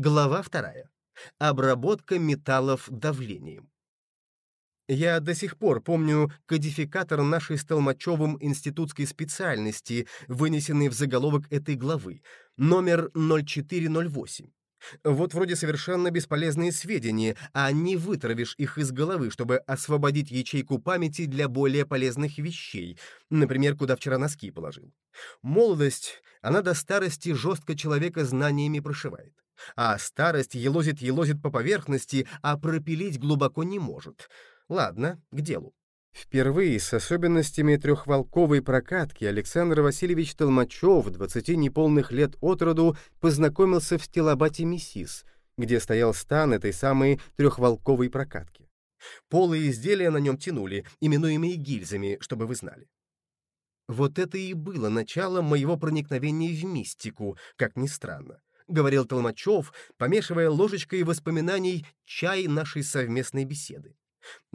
Глава вторая. Обработка металлов давлением. Я до сих пор помню кодификатор нашей с Толмачевым институтской специальности, вынесенный в заголовок этой главы, номер 0408. Вот вроде совершенно бесполезные сведения, а не вытравишь их из головы, чтобы освободить ячейку памяти для более полезных вещей, например, куда вчера носки положил. Молодость, она до старости жестко человека знаниями прошивает. А старость елозит-елозит по поверхности, а пропилить глубоко не может. Ладно, к делу. Впервые с особенностями трехволковой прокатки Александр Васильевич Толмачев, 20 неполных лет от роду, познакомился в стилобате Миссис, где стоял стан этой самой трехволковой прокатки. Полые изделия на нем тянули, именуемые гильзами, чтобы вы знали. Вот это и было начало моего проникновения в мистику, как ни странно, — говорил Толмачев, помешивая ложечкой воспоминаний чай нашей совместной беседы.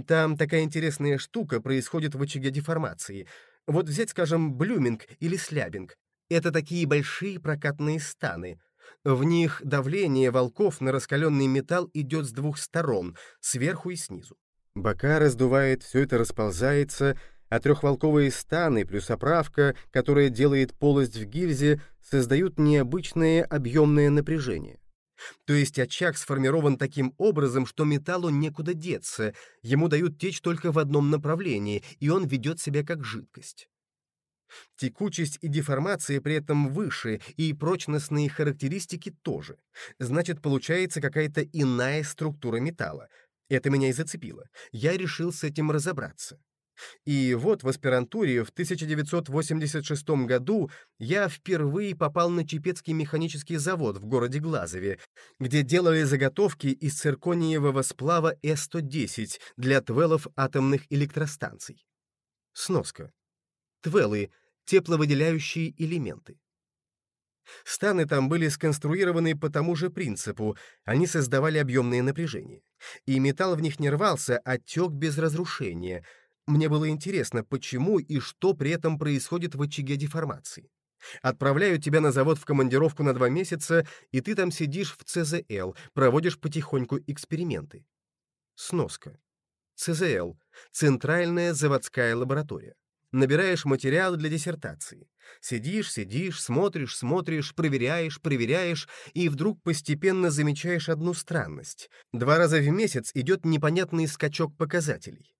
Там такая интересная штука происходит в очаге деформации. Вот взять, скажем, блюминг или слябинг. Это такие большие прокатные станы. В них давление волков на раскаленный металл идет с двух сторон, сверху и снизу. Бока раздувает, все это расползается, а трехволковые станы плюс оправка, которая делает полость в гильзе, создают необычное объемное напряжение. То есть очаг сформирован таким образом, что металлу некуда деться, ему дают течь только в одном направлении, и он ведет себя как жидкость. Текучесть и деформация при этом выше, и прочностные характеристики тоже. Значит, получается какая-то иная структура металла. Это меня и зацепило. Я решил с этим разобраться. И вот в аспирантуре в 1986 году я впервые попал на Чепецкий механический завод в городе Глазове, где делали заготовки из циркониевого сплава С-110 для твелов атомных электростанций. Сноска. Твелы — тепловыделяющие элементы. Станы там были сконструированы по тому же принципу, они создавали объемное напряжение. И металл в них не рвался, а тек без разрушения — мне было интересно, почему и что при этом происходит в очаге деформации. Отправляют тебя на завод в командировку на два месяца, и ты там сидишь в ЦЗЛ, проводишь потихоньку эксперименты. Сноска. ЦЗЛ — Центральная заводская лаборатория. Набираешь материалы для диссертации. Сидишь, сидишь, смотришь, смотришь, проверяешь, проверяешь, и вдруг постепенно замечаешь одну странность. Два раза в месяц идет непонятный скачок показателей.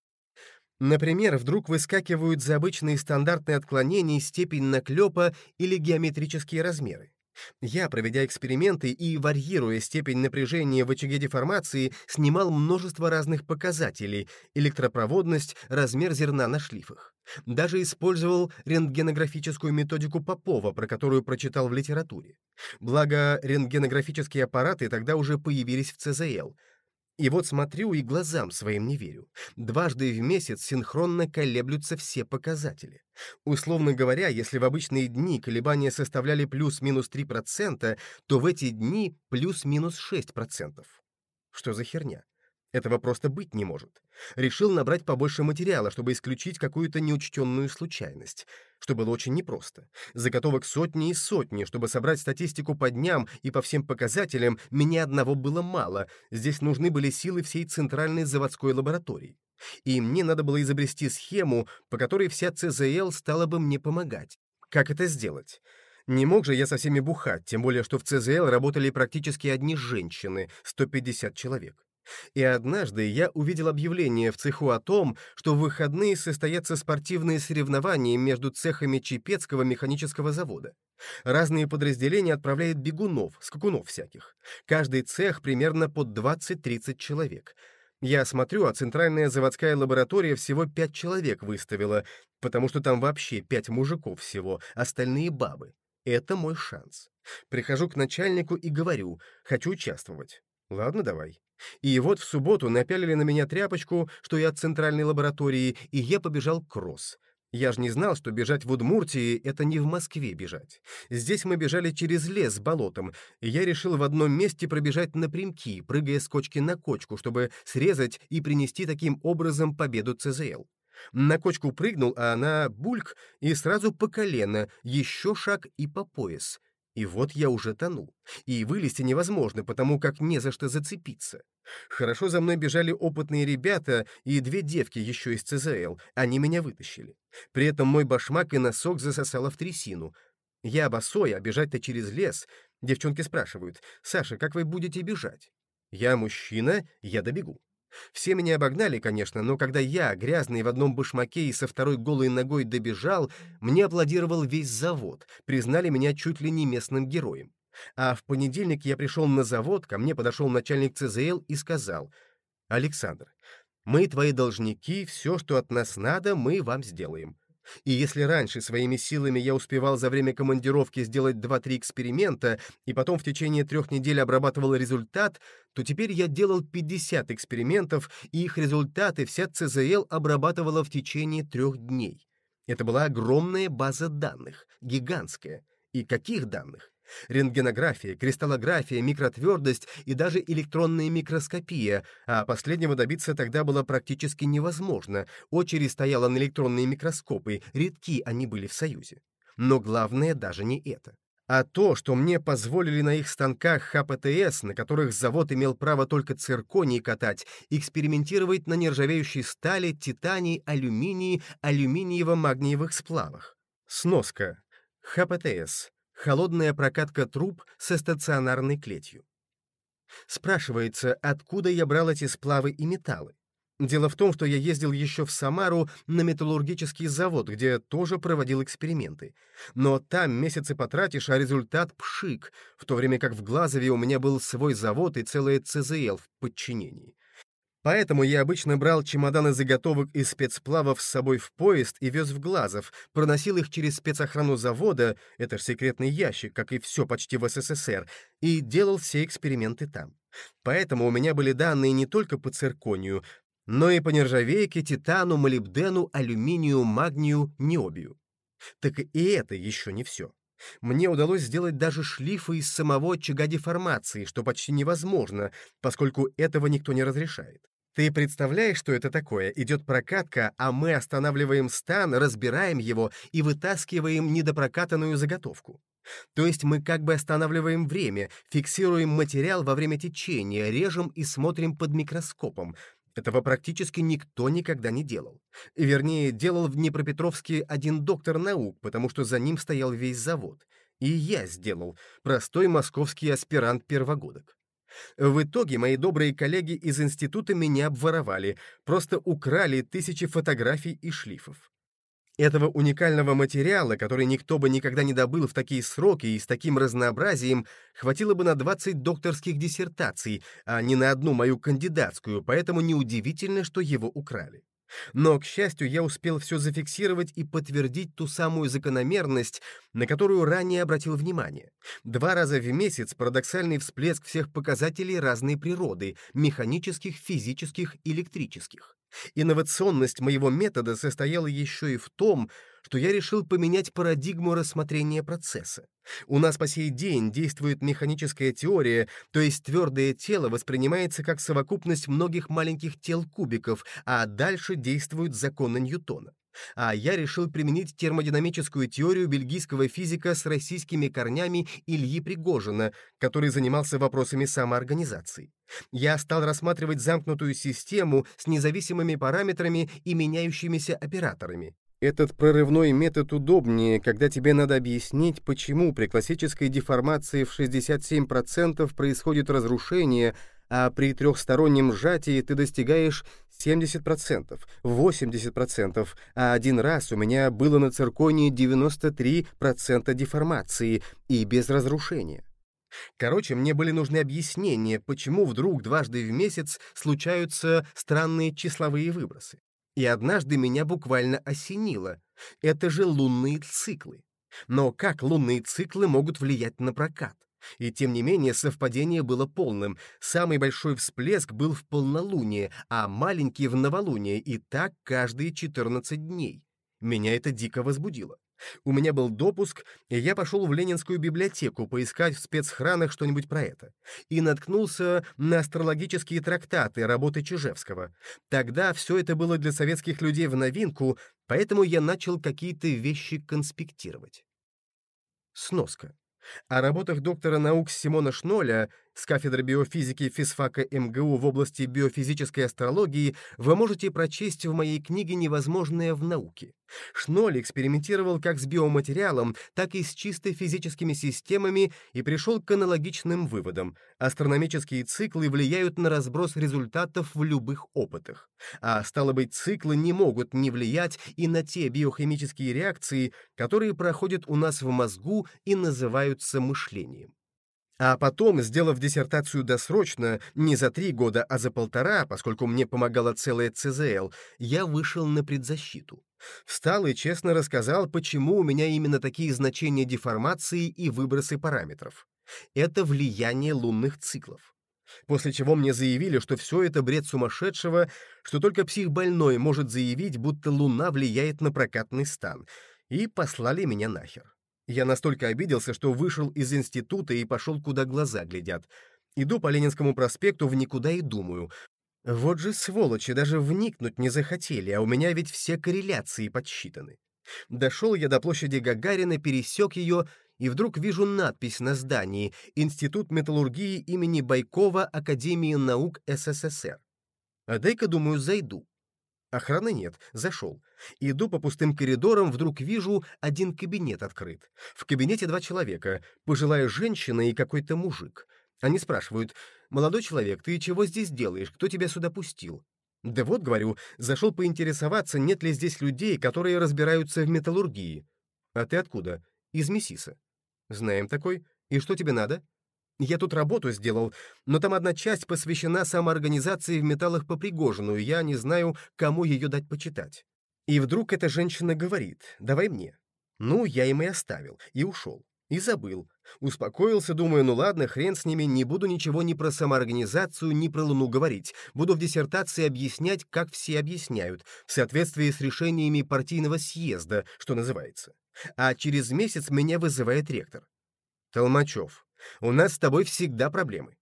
Например, вдруг выскакивают за обычные стандартные отклонения степень наклепа или геометрические размеры. Я, проведя эксперименты и варьируя степень напряжения в очаге деформации, снимал множество разных показателей — электропроводность, размер зерна на шлифах. Даже использовал рентгенографическую методику Попова, про которую прочитал в литературе. Благо, рентгенографические аппараты тогда уже появились в ЦЗЛ — и вот смотрю и глазам своим не верю. Дважды в месяц синхронно колеблются все показатели. Условно говоря, если в обычные дни колебания составляли плюс-минус 3%, то в эти дни плюс-минус 6%. Что за херня? Этого просто быть не может. Решил набрать побольше материала, чтобы исключить какую-то неучтенную случайность, что было очень непросто. Заготовок сотни и сотни, чтобы собрать статистику по дням и по всем показателям, меня одного было мало, здесь нужны были силы всей центральной заводской лаборатории. И мне надо было изобрести схему, по которой вся ЦЗЛ стала бы мне помогать. Как это сделать? Не мог же я со всеми бухать, тем более, что в ЦЗЛ работали практически одни женщины, 150 человек. И однажды я увидел объявление в цеху о том, что в выходные состоятся спортивные соревнования между цехами Чепецкого механического завода. Разные подразделения отправляют бегунов, скакунов всяких. Каждый цех примерно под 20-30 человек. Я смотрю, а центральная заводская лаборатория всего 5 человек выставила, потому что там вообще 5 мужиков всего, остальные бабы. Это мой шанс. Прихожу к начальнику и говорю, хочу участвовать. Ладно, давай. И вот в субботу напялили на меня тряпочку, что я от центральной лаборатории, и я побежал кросс. Я же не знал, что бежать в Удмуртии — это не в Москве бежать. Здесь мы бежали через лес с болотом, и я решил в одном месте пробежать напрямки, прыгая с кочки на кочку, чтобы срезать и принести таким образом победу ЦЗЛ. На кочку прыгнул, а она бульк, и сразу по колено, еще шаг и по пояс. И вот я уже тону. И вылезти невозможно, потому как не за что зацепиться. Хорошо за мной бежали опытные ребята и две девки еще из ЦЗЛ. Они меня вытащили. При этом мой башмак и носок засосало в трясину. Я босой, а бежать-то через лес. Девчонки спрашивают, «Саша, как вы будете бежать?» Я мужчина, я добегу. Все меня обогнали, конечно, но когда я, грязный в одном башмаке и со второй голой ногой добежал, мне аплодировал весь завод, признали меня чуть ли не местным героем. А в понедельник я пришел на завод, ко мне подошел начальник ЦЗЛ и сказал, «Александр, мы твои должники, все, что от нас надо, мы вам сделаем. И если раньше своими силами я успевал за время командировки сделать 2-3 эксперимента и потом в течение трех недель обрабатывал результат, то теперь я делал 50 экспериментов, и их результаты вся ЦЗЛ обрабатывала в течение трех дней. Это была огромная база данных, гигантская. И каких данных? Рентгенография, кристаллография, микротвердость и даже электронная микроскопия, а последнего добиться тогда было практически невозможно. Очередь стояла на электронные микроскопы, редки они были в Союзе. Но главное даже не это. А то, что мне позволили на их станках ХПТС, на которых завод имел право только цирконий катать, экспериментировать на нержавеющей стали, титании, алюминии, алюминиево-магниевых сплавах. Сноска. ХПТС холодная прокатка труб со стационарной клетью. Спрашивается, откуда я брал эти сплавы и металлы. Дело в том, что я ездил еще в Самару на металлургический завод, где тоже проводил эксперименты. Но там месяцы потратишь, а результат — пшик, в то время как в Глазове у меня был свой завод и целая ЦЗЛ в подчинении. Поэтому я обычно брал чемоданы заготовок из спецплавов с собой в поезд и вез в Глазов, проносил их через спецохрану завода, это ж секретный ящик, как и все почти в СССР, и делал все эксперименты там. Поэтому у меня были данные не только по цирконию, но и по нержавейке, титану, молибдену, алюминию, магнию, необию. Так и это еще не все. Мне удалось сделать даже шлифы из самого очага деформации, что почти невозможно, поскольку этого никто не разрешает. Ты представляешь, что это такое? Идет прокатка, а мы останавливаем стан, разбираем его и вытаскиваем недопрокатанную заготовку. То есть мы как бы останавливаем время, фиксируем материал во время течения, режем и смотрим под микроскопом. Этого практически никто никогда не делал. Вернее, делал в Днепропетровске один доктор наук, потому что за ним стоял весь завод. И я сделал, простой московский аспирант первогодок. В итоге мои добрые коллеги из института меня обворовали, просто украли тысячи фотографий и шлифов. Этого уникального материала, который никто бы никогда не добыл в такие сроки и с таким разнообразием, хватило бы на 20 докторских диссертаций, а не на одну мою кандидатскую, поэтому неудивительно, что его украли. Но, к счастью, я успел все зафиксировать и подтвердить ту самую закономерность, на которую ранее обратил внимание. Два раза в месяц парадоксальный всплеск всех показателей разной природы — механических, физических, электрических. Инновационность моего метода состояла еще и в том, что я решил поменять парадигму рассмотрения процесса. У нас по сей день действует механическая теория, то есть твердое тело воспринимается как совокупность многих маленьких тел-кубиков, а дальше действуют законы Ньютона. А я решил применить термодинамическую теорию бельгийского физика с российскими корнями Ильи Пригожина, который занимался вопросами самоорганизации. Я стал рассматривать замкнутую систему с независимыми параметрами и меняющимися операторами. Этот прорывной метод удобнее, когда тебе надо объяснить, почему при классической деформации в 67% происходит разрушение, а при трехстороннем сжатии ты достигаешь 70%, 80%, а один раз у меня было на цирконе 93% деформации и без разрушения. Короче, мне были нужны объяснения, почему вдруг дважды в месяц случаются странные числовые выбросы. И однажды меня буквально осенило. Это же лунные циклы. Но как лунные циклы могут влиять на прокат? И тем не менее совпадение было полным. Самый большой всплеск был в полнолуние, а маленький в новолуние, и так каждые 14 дней. Меня это дико возбудило. У меня был допуск, и я пошел в Ленинскую библиотеку поискать в спецхранах что-нибудь про это. И наткнулся на астрологические трактаты работы Чижевского. Тогда все это было для советских людей в новинку, поэтому я начал какие-то вещи конспектировать. Сноска. О работах доктора наук Симона Шноля с кафедры биофизики физфака МГУ в области биофизической астрологии вы можете прочесть в моей книге «Невозможное в науке». Шноль экспериментировал как с биоматериалом, так и с чисто физическими системами и пришел к аналогичным выводам. Астрономические циклы влияют на разброс результатов в любых опытах. А стало быть, циклы не могут не влиять и на те биохимические реакции, которые проходят у нас в мозгу и называются мышлением. А потом, сделав диссертацию досрочно, не за три года, а за полтора, поскольку мне помогала целая ЦЗЛ, я вышел на предзащиту. Встал и честно рассказал, почему у меня именно такие значения деформации и выбросы параметров. Это влияние лунных циклов. После чего мне заявили, что все это бред сумасшедшего, что только психбольной может заявить, будто Луна влияет на прокатный стан, и послали меня нахер. Я настолько обиделся, что вышел из института и пошел, куда глаза глядят. Иду по Ленинскому проспекту в никуда и думаю. Вот же сволочи, даже вникнуть не захотели, а у меня ведь все корреляции подсчитаны. Дошел я до площади Гагарина, пересек ее, и вдруг вижу надпись на здании «Институт металлургии имени Байкова Академии наук СССР». А дай-ка, думаю, зайду. Охраны нет, зашел. Иду по пустым коридорам, вдруг вижу, один кабинет открыт. В кабинете два человека, пожилая женщина и какой-то мужик. Они спрашивают, «Молодой человек, ты чего здесь делаешь? Кто тебя сюда пустил?» «Да вот, — говорю, — зашел поинтересоваться, нет ли здесь людей, которые разбираются в металлургии». «А ты откуда?» «Из Мессиса». «Знаем такой. И что тебе надо?» Я тут работу сделал, но там одна часть посвящена самоорганизации в металлах по Пригожину, и я не знаю, кому ее дать почитать. И вдруг эта женщина говорит, давай мне. Ну, я им и оставил, и ушел. И забыл. Успокоился, думаю, ну ладно, хрен с ними, не буду ничего ни про самоорганизацию, ни про Луну говорить. Буду в диссертации объяснять, как все объясняют, в соответствии с решениями партийного съезда, что называется. А через месяц меня вызывает ректор. Толмачев, у нас с тобой всегда проблемы.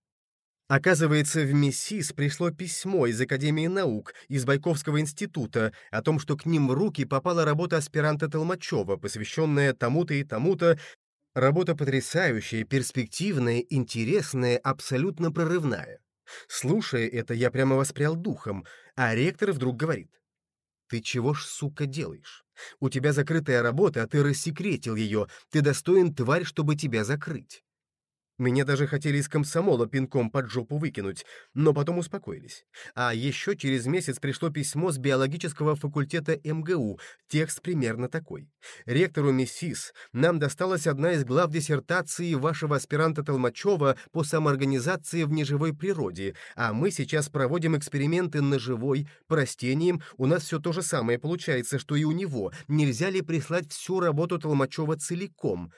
Оказывается, в МИСИС пришло письмо из Академии наук, из Байковского института, о том, что к ним в руки попала работа аспиранта Толмачева, посвященная тому-то и тому-то. Работа потрясающая, перспективная, интересная, абсолютно прорывная. Слушая это, я прямо воспрял духом, а ректор вдруг говорит. «Ты чего ж, сука, делаешь? У тебя закрытая работа, а ты рассекретил ее. Ты достоин, тварь, чтобы тебя закрыть. Меня даже хотели из комсомола пинком под жопу выкинуть, но потом успокоились. А еще через месяц пришло письмо с биологического факультета МГУ, текст примерно такой. «Ректору МИСИС нам досталась одна из глав диссертации вашего аспиранта Толмачева по самоорганизации в неживой природе, а мы сейчас проводим эксперименты на живой, по растениям, у нас все то же самое получается, что и у него. Нельзя ли прислать всю работу Толмачева целиком?»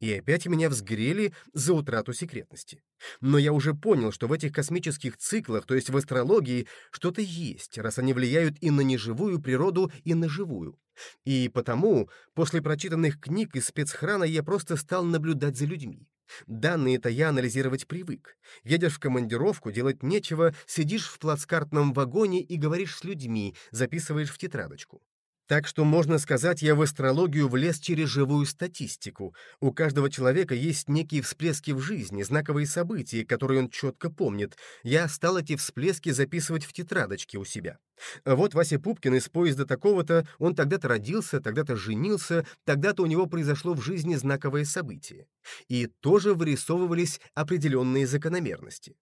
И опять меня взгрели за утрату секретности. Но я уже понял, что в этих космических циклах, то есть в астрологии, что-то есть, раз они влияют и на неживую природу, и на живую. И потому, после прочитанных книг из спецхрана, я просто стал наблюдать за людьми. Данные-то я анализировать привык. Едешь в командировку, делать нечего, сидишь в плацкартном вагоне и говоришь с людьми, записываешь в тетрадочку. Так что, можно сказать, я в астрологию влез через живую статистику. У каждого человека есть некие всплески в жизни, знаковые события, которые он четко помнит. Я стал эти всплески записывать в тетрадочке у себя. Вот Вася Пупкин из поезда такого-то, он тогда-то родился, тогда-то женился, тогда-то у него произошло в жизни знаковое событие. И тоже вырисовывались определенные закономерности.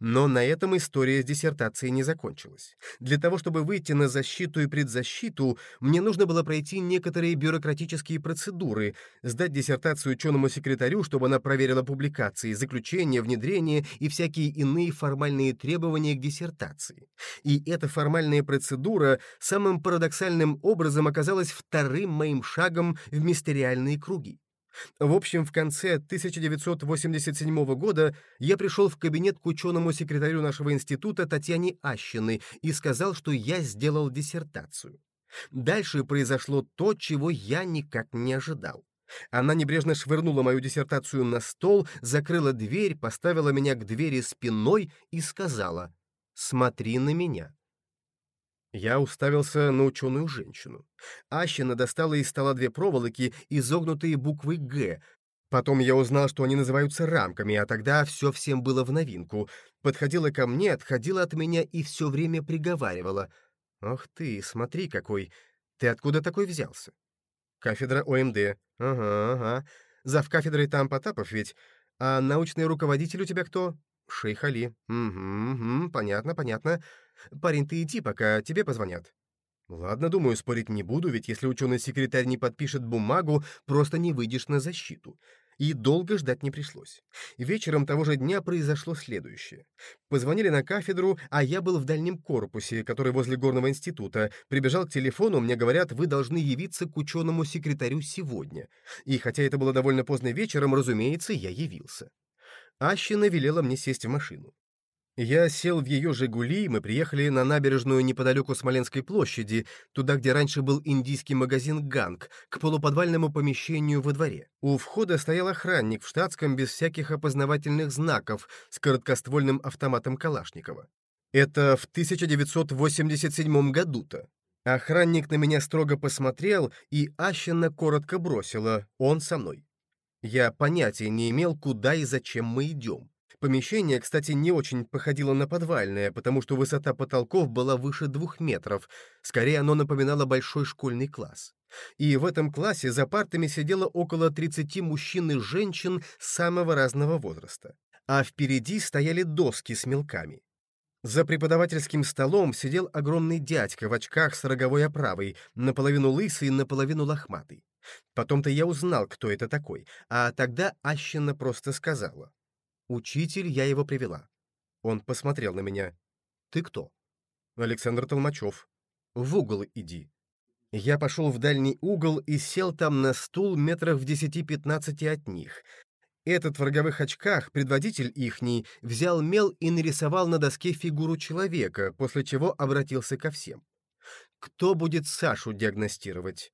Но на этом история с диссертацией не закончилась. Для того, чтобы выйти на защиту и предзащиту, мне нужно было пройти некоторые бюрократические процедуры, сдать диссертацию ученому секретарю, чтобы она проверила публикации, заключения, внедрение и всякие иные формальные требования к диссертации. И эта формальная процедура самым парадоксальным образом оказалась вторым моим шагом в мистериальные круги. В общем, в конце 1987 года я пришел в кабинет к ученому секретарю нашего института Татьяне Ащиной и сказал, что я сделал диссертацию. Дальше произошло то, чего я никак не ожидал. Она небрежно швырнула мою диссертацию на стол, закрыла дверь, поставила меня к двери спиной и сказала «Смотри на меня». Я уставился на ученую женщину. Ащина достала из стола две проволоки, изогнутые буквы «Г». Потом я узнал, что они называются рамками, а тогда все всем было в новинку. Подходила ко мне, отходила от меня и все время приговаривала. «Ох ты, смотри какой! Ты откуда такой взялся?» «Кафедра ОМД. Ага, ага. Зав кафедрой там Потапов ведь. А научный руководитель у тебя кто?» «Шейх Али. Угу, угу, понятно, понятно. Парень, ты иди, пока тебе позвонят». Ладно, думаю, спорить не буду, ведь если ученый-секретарь не подпишет бумагу, просто не выйдешь на защиту. И долго ждать не пришлось. Вечером того же дня произошло следующее. Позвонили на кафедру, а я был в дальнем корпусе, который возле горного института. Прибежал к телефону, мне говорят, вы должны явиться к ученому-секретарю сегодня. И хотя это было довольно поздно вечером, разумеется, я явился. Ащина велела мне сесть в машину. Я сел в ее «Жигули», и мы приехали на набережную неподалеку Смоленской площади, туда, где раньше был индийский магазин «Ганг», к полуподвальному помещению во дворе. У входа стоял охранник в штатском без всяких опознавательных знаков с короткоствольным автоматом Калашникова. Это в 1987 году-то. Охранник на меня строго посмотрел, и Ащина коротко бросила «Он со мной». Я понятия не имел, куда и зачем мы идем. Помещение, кстати, не очень походило на подвальное, потому что высота потолков была выше двух метров. Скорее, оно напоминало большой школьный класс. И в этом классе за партами сидело около 30 мужчин и женщин самого разного возраста. А впереди стояли доски с мелками. За преподавательским столом сидел огромный дядька в очках с роговой оправой, наполовину лысый, наполовину лохматый. Потом-то я узнал, кто это такой, а тогда Ащина просто сказала. Учитель, я его привела. Он посмотрел на меня. Ты кто? Александр Толмачев. В угол иди. Я пошел в дальний угол и сел там на стул метрах в десяти-пятнадцати от них. Этот в роговых очках, предводитель ихний, взял мел и нарисовал на доске фигуру человека, после чего обратился ко всем. Кто будет Сашу диагностировать?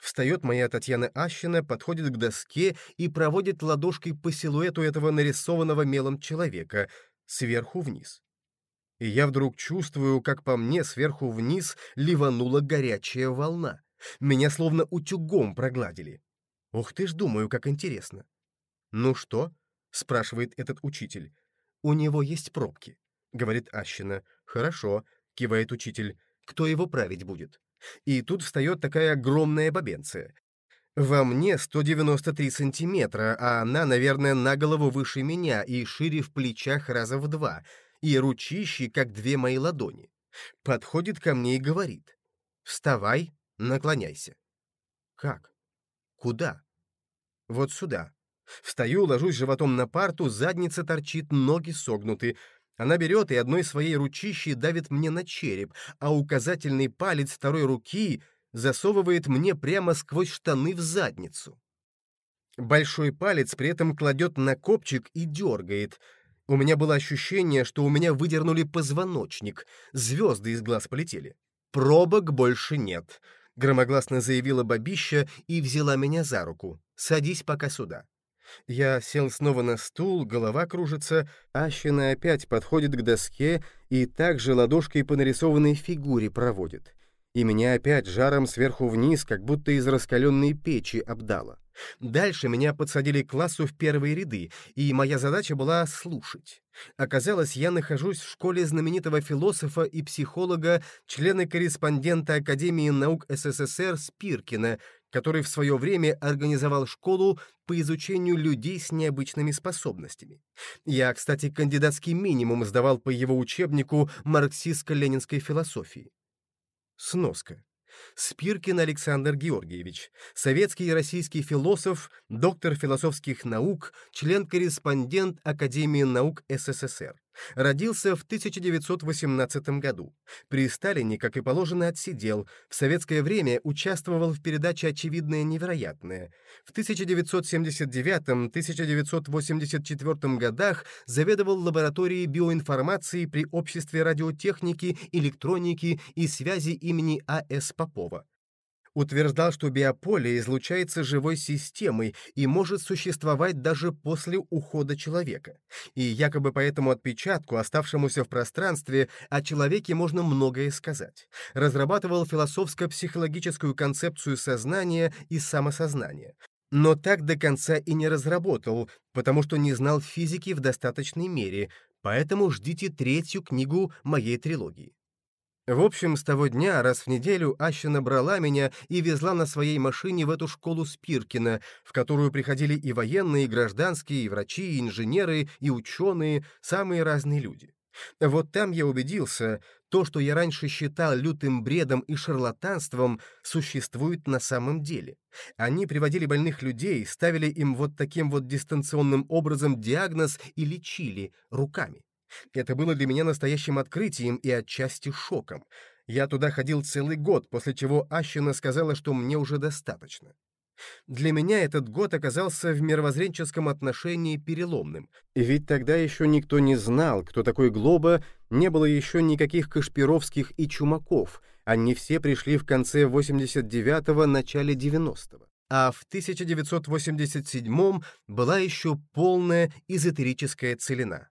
Встает моя Татьяна Ащина, подходит к доске и проводит ладошкой по силуэту этого нарисованного мелом человека, сверху вниз. И я вдруг чувствую, как по мне сверху вниз ливанула горячая волна. Меня словно утюгом прогладили. Ух ты ж, думаю, как интересно. «Ну что?» — спрашивает этот учитель. «У него есть пробки», — говорит Ащина. «Хорошо», — кивает учитель. «Кто его править будет?» И тут встает такая огромная бабенция. Во мне 193 сантиметра, а она, наверное, на голову выше меня и шире в плечах раза в два, и ручищи, как две мои ладони. Подходит ко мне и говорит. «Вставай, наклоняйся». «Как? Куда?» «Вот сюда». Встаю, ложусь животом на парту, задница торчит, ноги согнуты. Она берет и одной своей ручищей давит мне на череп, а указательный палец второй руки засовывает мне прямо сквозь штаны в задницу. Большой палец при этом кладет на копчик и дергает. У меня было ощущение, что у меня выдернули позвоночник, звезды из глаз полетели. «Пробок больше нет», — громогласно заявила бабища и взяла меня за руку. «Садись пока сюда». Я сел снова на стул, голова кружится, Ащина опять подходит к доске и также ладошкой по нарисованной фигуре проводит. И меня опять жаром сверху вниз, как будто из раскаленной печи обдало. Дальше меня подсадили к классу в первые ряды, и моя задача была слушать. Оказалось, я нахожусь в школе знаменитого философа и психолога, члена-корреспондента Академии наук СССР Спиркина, который в свое время организовал школу по изучению людей с необычными способностями. Я, кстати, кандидатский минимум сдавал по его учебнику марксистско-ленинской философии. Сноска. Спиркин Александр Георгиевич, советский и российский философ, доктор философских наук, член-корреспондент Академии наук СССР. Родился в 1918 году. При Сталине, как и положено, отсидел. В советское время участвовал в передаче «Очевидное невероятное». В 1979-1984 годах заведовал лабораторией биоинформации при Обществе радиотехники, электроники и связи имени А.С. Попова утверждал, что биополе излучается живой системой и может существовать даже после ухода человека. И якобы по этому отпечатку, оставшемуся в пространстве, о человеке можно многое сказать. Разрабатывал философско-психологическую концепцию сознания и самосознания. но так до конца и не разработал, потому что не знал физики в достаточной мере, поэтому ждите третью книгу моей трилогии. В общем, с того дня раз в неделю Аща набрала меня и везла на своей машине в эту школу Спиркина, в которую приходили и военные, и гражданские, и врачи, и инженеры, и ученые, самые разные люди. Вот там я убедился, то, что я раньше считал лютым бредом и шарлатанством, существует на самом деле. Они приводили больных людей, ставили им вот таким вот дистанционным образом диагноз и лечили руками. Это было для меня настоящим открытием и отчасти шоком. Я туда ходил целый год, после чего Ащина сказала, что мне уже достаточно. Для меня этот год оказался в мировоззренческом отношении переломным, ведь тогда еще никто не знал, кто такой Глоба, не было еще никаких Кашпировских и Чумаков, они все пришли в конце 89-го, начале 90-го. А в 1987-м была еще полная эзотерическая целина.